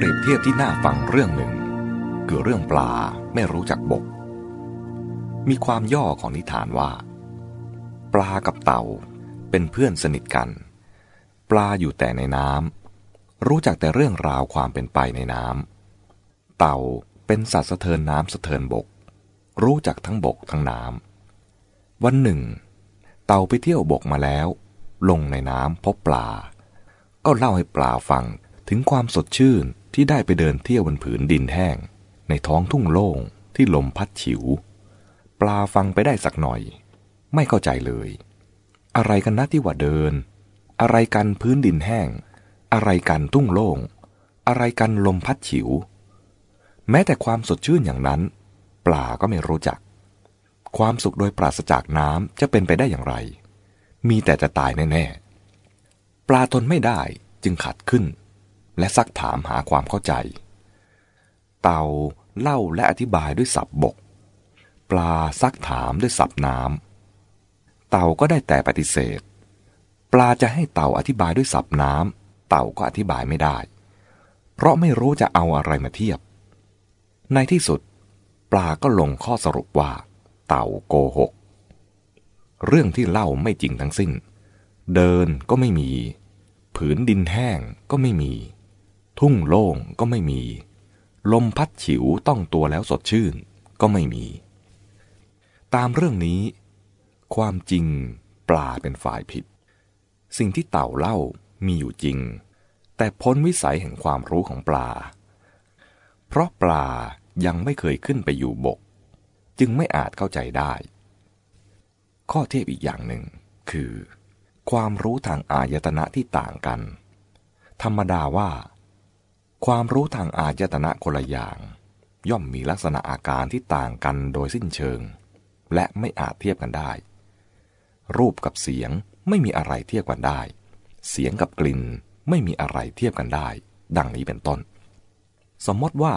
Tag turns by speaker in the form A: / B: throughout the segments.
A: เปรียบเทียบที่น่าฟังเรื่องหนึ่ง คือเรื่องปลาไม่รู้จักบก มีความย่อของนิทานว่า ปลากับเต่าเป็นเพื่อนสนิทกัน ปลาอยู่แต่ในน้ำรู้จักแต่เรื่องราวความเป็นไปในน้ำเต่าเป็นสัตว์สะเทินน้ำสะเทินบก รู้จักทั้งบกทั้งน้ำวันหนึ่ง เต่าไปเที่ยวบกมาแล้ว ลงในน้ำพบปลา ก็เล่าให้ปลาฟังถึงความสดชื่น ที่ได้ไปเดินเที่ยวบนผืนดินแห้ง ในท้องทุ่งโล่งที่ลมพัดฉิว ปลาฟังไปได้สักหน่อย ไม่เข้าใจเลย อะไรกันนะที่ว่าเดิน อะไรกันพื้นดินแห้ง อะไรกันทุ่งโล่ง อะไรกันลมพัดฉิว แม้แต่ความสดชื่นอย่างนั้น ปลาก็ไม่รู้จัก ความสุขโดยปราศจากน้ำจะเป็นไปได้อย่างไร มีแต่จะตายแน่ๆปลาทนไม่ได้จึงขัดขึ้น และซักถามหาความเข้าใจ เต่าเล่าและอธิบายด้วยศัพท์บก ปลาซักถามด้วยศัพท์น้ำเต่าก็ได้แต่ปฏิเสธ ปลาจะให้เต่าอธิบายด้วยศัพท์น้ำเต่าก็อธิบายไม่ได้ เพราะไม่รู้จะเอาอะไรมาเทียบ ในที่สุด ปลาก็ลงข้อสรุปว่า เต่าโกหก เรื่องที่เล่าไม่จริงทั้งสิ้น เดินก็ไม่มี ผืนดินแห้งก็ไม่มี ทุ่งโล่งก็ไม่มี ลมพัดฉิวต้องตัวแล้วสดชื่นก็ไม่มี ตามเรื่องนี้ ความจริงปลาเป็นฝ่ายผิด สิ่งที่เต่าเล่ามีอยู่จริง แต่พ้นวิสัยแห่งความรู้ของปลา เพราะปลายังไม่เคยขึ้นไปอยู่บก จึงไม่อาจเข้าใจได้ ข้อเทียบอีกอย่างหนึ่งคือ ความรู้ทางอายตนะที่ต่างกัน ธรรมดาว่า ความรู้ทางอายตนะคนละอย่าง ย่อมมีลักษณะอาการที่ต่างกันโดยสิ้นเชิง และไม่อาจเทียบกันได้ รูปกับเสียงไม่มีอะไรเทียบกันได้ เสียงกับกลิ่นไม่มีอะไรเทียบกันได้ ดังนี้เป็นต้น สมมติว่า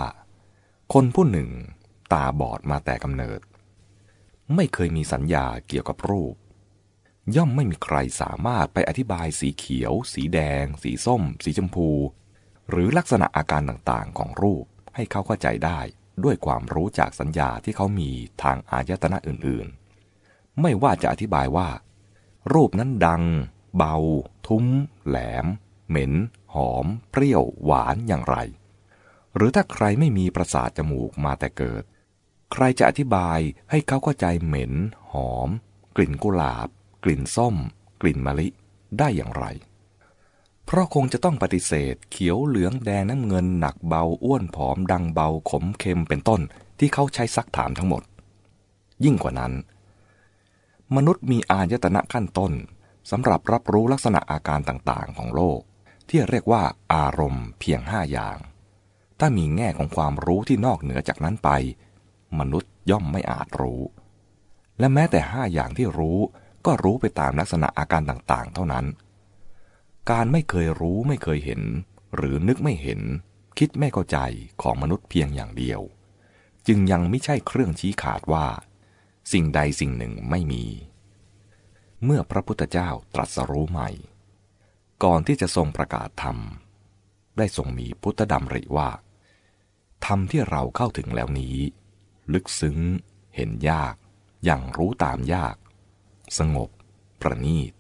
A: คนผู้หนึ่ง ตาบอดมาแต่กำเนิด ไม่เคยมีสัญญาเกี่ยวกับรูป ย่อมไม่มีใครสามารถไปอธิบายสีเขียว สีแดง สีส้ม สีชมพู หรือลักษณะอาการต่างๆ ของรูปให้เขาเข้าใจได้ด้วยความรู้จากสัญญาที่เขามีทางอายตนะอื่นๆ ไม่ว่าจะอธิบายว่า รูปนั้นดัง เบา ทุ้ม แหลม เหม็น หอม เปรี้ยว หวานอย่างไร หรือถ้าใครไม่มีประสาทจมูกมาแต่เกิด ใครจะอธิบายให้เขาเข้าใจเหม็น หอม กลิ่นกุหลาบ กลิ่นส้ม กลิ่นมะลิได้อย่างไร เพราะคงจะต้องปฏิเสธ เขียวเหลืองแดงน้ำเงินหนักเบาอ้วนผอมดังเบาขมเค็มเป็นต้นที่เขาใช้ซักถามทั้งหมด ยิ่งกว่านั้น มนุษย์มีอายตนะขั้นต้นสำหรับรับรู้ลักษณะอาการต่างๆ ของโลก ที่เรียกว่าอารมณ์เพียงห้าอย่าง ถ้ามีแง่ของความรู้ที่นอกเหนือจากนั้นไป มนุษย์ย่อมไม่อาจรู้ และแม้แต่ห้าอย่างที่รู้ก็รู้ไปตามลักษณะอาการต่างๆ เท่านั้น การไม่เคยรู้ไม่เคยเห็น หรือนึกไม่เห็น คิดไม่เข้าใจของมนุษย์เพียงอย่างเดียว จึงยังไม่ใช่เครื่องชี้ขาดว่า สิ่งใดสิ่งหนึ่งไม่มี เมื่อพระพุทธเจ้าตรัสรู้ใหม่ ก่อนที่จะทรงประกาศธรรม ได้ทรงมีพุทธดำริว่าธรรมที่เราเข้าถึงแล้วนี้ ลึกซึ้ง เห็นยาก อย่างรู้ตามยาก สงบ ประณีต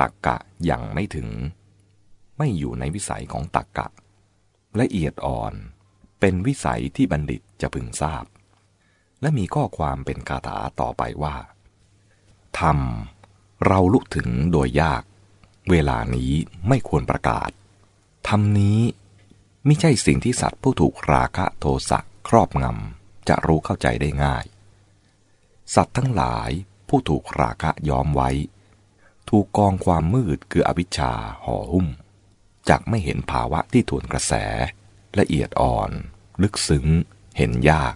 A: ตักกะอย่างไม่ถึง ไม่อยู่ในวิสัยของตักกะ ละเอียดอ่อนเป็นวิสัยที่บัณฑิตจะพึงทราบ และมีข้อความเป็นคาถาต่อไปว่าธรรมเราลุกถึงโดยยาก เวลานี้ไม่ควรประกาศธรรมนี้ไม่ใช่สิ่งที่สัตว์ผู้ถูกราคะโทสะครอบงำจะรู้เข้าใจได้ง่าย สัตว์ทั้งหลายผู้ถูกราคะย้อมไว้ ถูกกองความมืดคืออวิชชาห่อหุ้มจักไม่เห็นภาวะที่ถ่วนกระแส ละเอียดอ่อน ลึกซึ้ง เห็นยาก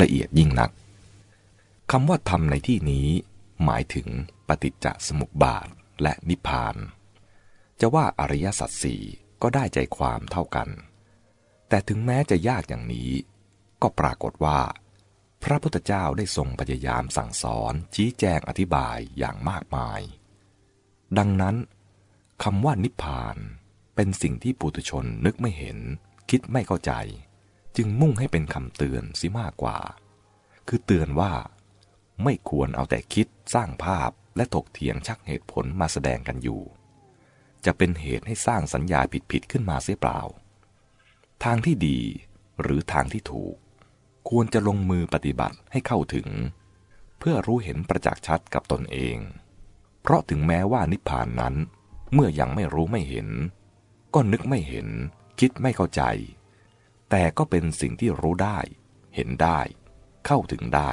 A: ละเอียดยิ่งนักคำว่าธรรมในที่นี้ หมายถึงปฏิจจสมุปบาทและนิพพาน จะว่าอริยสัจสี่ก็ได้ใจความเท่ากัน แต่ถึงแม้จะยากอย่างนี้ ก็ปรากฏว่า พระพุทธเจ้าได้ทรงพยายามสั่งสอนชี้แจงอธิบายอย่างมากมาย ดังนั้นคำว่านิพพานเป็นสิ่งที่ปุถุชนนึกไม่เห็น คิดไม่เข้าใจ จึงมุ่งให้เป็นคำเตือนสิมากกว่า คือเตือนว่า ไม่ควรเอาแต่คิดสร้างภาพและถกเถียงชักเหตุผลมาแสดงกันอยู่ จะเป็นเหตุให้สร้างสัญญาผิดๆขึ้นมาเสียเปล่า ทางที่ดีหรือทางที่ถูก ควรจะลงมือปฏิบัติให้เข้าถึง เพื่อรู้เห็นประจักษ์ชัดกับตนเอง เพราะถึงแม้ว่านิพพานนั้น เมื่อยังไม่รู้ไม่เห็น ก็นึกไม่เห็น คิดไม่เข้าใจ แต่ก็เป็นสิ่งที่รู้ได้ เห็นได้ เข้าถึงได้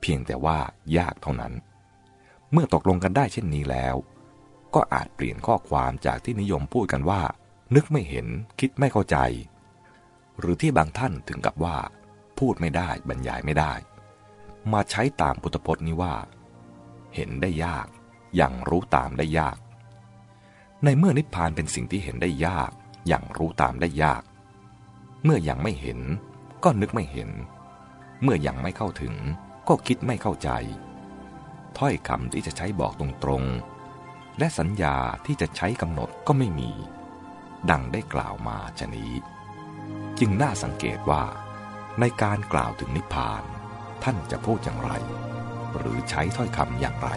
A: เพียงแต่ว่ายากเท่านั้น เมื่อตกลงกันได้เช่นนี้แล้ว ก็อาจเปลี่ยนข้อความจากที่นิยมพูดกันว่า นึกไม่เห็น คิดไม่เข้าใจ หรือที่บางท่านถึงกับว่า พูดไม่ได้บรรยายไม่ได้ มาใช้ตามพุทธพจน์นี้ว่า เห็นได้ยาก อย่างรู้ตามได้ยาก ในเมื่อนิพพานเป็นสิ่งที่เห็นได้ยาก อย่างรู้ตามได้ยาก เมื่อยังไม่เห็น ก็นึกไม่เห็น เมื่อยังไม่เข้าถึง ก็คิดไม่เข้าใจ ถ้อยคำที่จะใช้บอกตรงๆ และสัญญาที่จะใช้กำหนดก็ไม่มี ดังได้กล่าวมาชนี้ จึงน่าสังเกตว่า ในการกล่าวถึงนิพพาน ท่านจะพูดอย่างไร หรือใช้ถ้อยคำอย่างไร